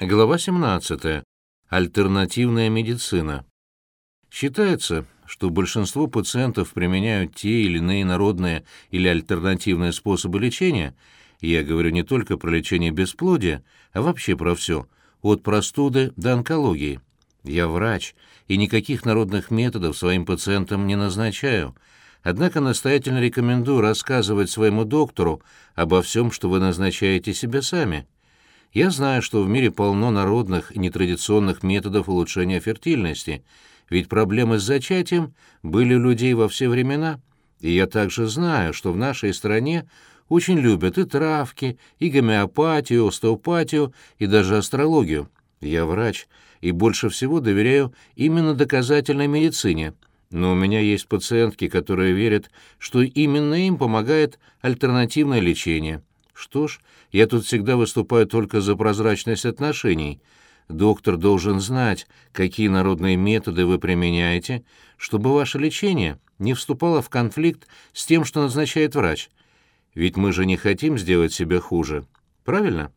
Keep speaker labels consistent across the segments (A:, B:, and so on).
A: Глава 17. Альтернативная медицина. Считается, что большинство пациентов применяют те или иные народные или альтернативные способы лечения, я говорю не только про лечение бесплодия, а вообще про все, от простуды до онкологии. Я врач, и никаких народных методов своим пациентам не назначаю, однако настоятельно рекомендую рассказывать своему доктору обо всем, что вы назначаете себе сами. Я знаю, что в мире полно народных и нетрадиционных методов улучшения фертильности, ведь проблемы с зачатием были у людей во все времена. И я также знаю, что в нашей стране очень любят и травки, и гомеопатию, остеопатию, и даже астрологию. Я врач, и больше всего доверяю именно доказательной медицине. Но у меня есть пациентки, которые верят, что именно им помогает альтернативное лечение. Что ж, я тут всегда выступаю только за прозрачность отношений. Доктор должен знать, какие народные методы вы применяете, чтобы ваше лечение не вступало в конфликт с тем, что назначает врач. Ведь мы же не хотим сделать себе хуже. Правильно?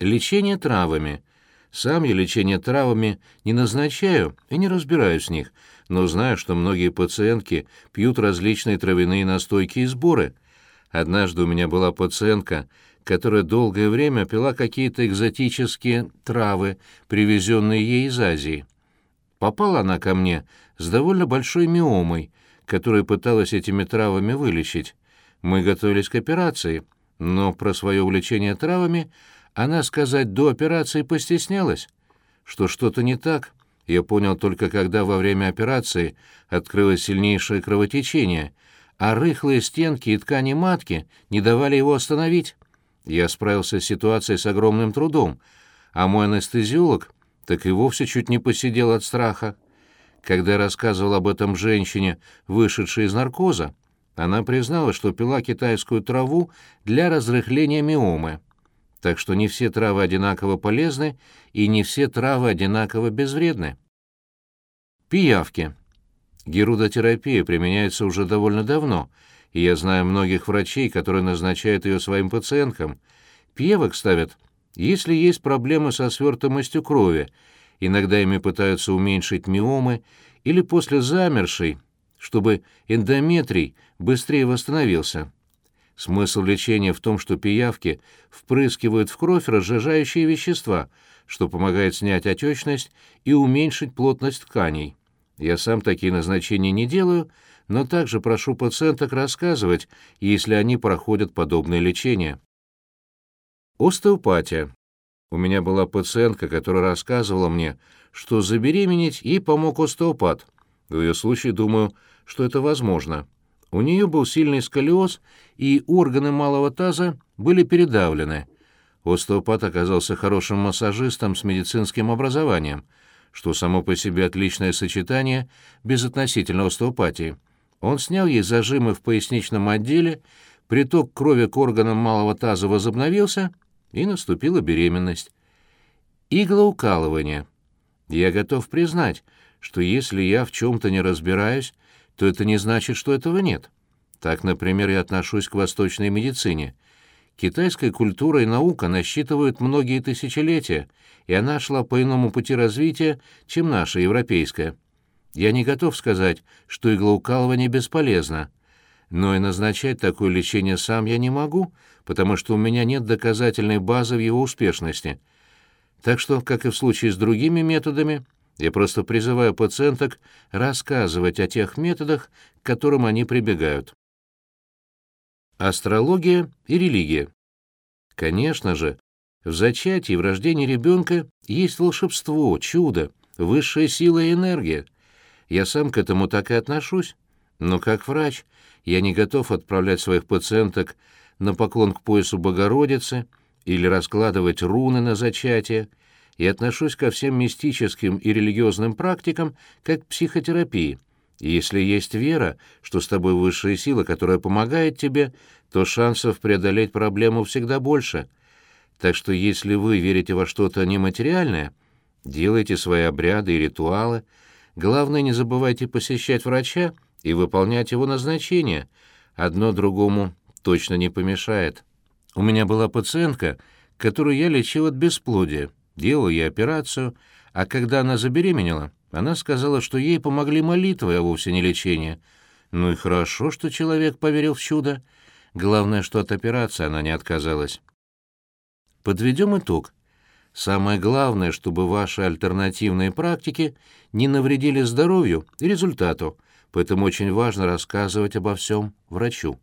A: Лечение травами. Сам я лечение травами не назначаю и не разбираюсь в них, но знаю, что многие пациентки пьют различные травяные настойки и сборы — Однажды у меня была пациентка, которая долгое время пила какие-то экзотические травы, привезенные ей из Азии. Попала она ко мне с довольно большой миомой, которую пыталась этими травами вылечить. Мы готовились к операции, но про свое увлечение травами она сказать до операции постеснялась. Что что-то не так, я понял только когда во время операции открылось сильнейшее кровотечение — а рыхлые стенки и ткани матки не давали его остановить. Я справился с ситуацией с огромным трудом, а мой анестезиолог так и вовсе чуть не посидел от страха. Когда я рассказывал об этом женщине, вышедшей из наркоза, она признала, что пила китайскую траву для разрыхления миомы. Так что не все травы одинаково полезны и не все травы одинаково безвредны. Пиявки. Герудотерапия применяется уже довольно давно, и я знаю многих врачей, которые назначают ее своим пациенткам. Пьевок ставят, если есть проблемы со свертываемостью крови, иногда ими пытаются уменьшить миомы или после замершей, чтобы эндометрий быстрее восстановился. Смысл лечения в том, что пиявки впрыскивают в кровь разжижающие вещества, что помогает снять отечность и уменьшить плотность тканей. Я сам такие назначения не делаю, но также прошу пациенток рассказывать, если они проходят подобное лечение. Остеопатия. У меня была пациентка, которая рассказывала мне, что забеременеть ей помог остеопат. В ее случае думаю, что это возможно. У нее был сильный сколиоз, и органы малого таза были передавлены. Остеопат оказался хорошим массажистом с медицинским образованием — что само по себе отличное сочетание безотносительно остеопатии. Он снял ей зажимы в поясничном отделе, приток крови к органам малого таза возобновился, и наступила беременность. Иглоукалывание. Я готов признать, что если я в чем-то не разбираюсь, то это не значит, что этого нет. Так, например, я отношусь к восточной медицине — Китайская культура и наука насчитывают многие тысячелетия, и она шла по иному пути развития, чем наша европейская. Я не готов сказать, что иглоукалывание бесполезно, но и назначать такое лечение сам я не могу, потому что у меня нет доказательной базы в его успешности. Так что, как и в случае с другими методами, я просто призываю пациенток рассказывать о тех методах, к которым они прибегают. Астрология и религия. Конечно же, в зачатии в рождении ребенка есть волшебство, чудо, высшая сила и энергия. Я сам к этому так и отношусь. Но как врач я не готов отправлять своих пациенток на поклон к поясу Богородицы или раскладывать руны на зачатие, и отношусь ко всем мистическим и религиозным практикам как к психотерапии. Если есть вера, что с тобой высшая сила, которая помогает тебе, то шансов преодолеть проблему всегда больше. Так что если вы верите во что-то нематериальное, делайте свои обряды и ритуалы. Главное, не забывайте посещать врача и выполнять его назначение. Одно другому точно не помешает. У меня была пациентка, которую я лечил от бесплодия, делал ей операцию, а когда она забеременела, она сказала, что ей помогли молитвы, а вовсе не лечение. Ну и хорошо, что человек поверил в чудо. Главное, что от операции она не отказалась. Подведем итог. Самое главное, чтобы ваши альтернативные практики не навредили здоровью и результату, поэтому очень важно рассказывать обо всем врачу.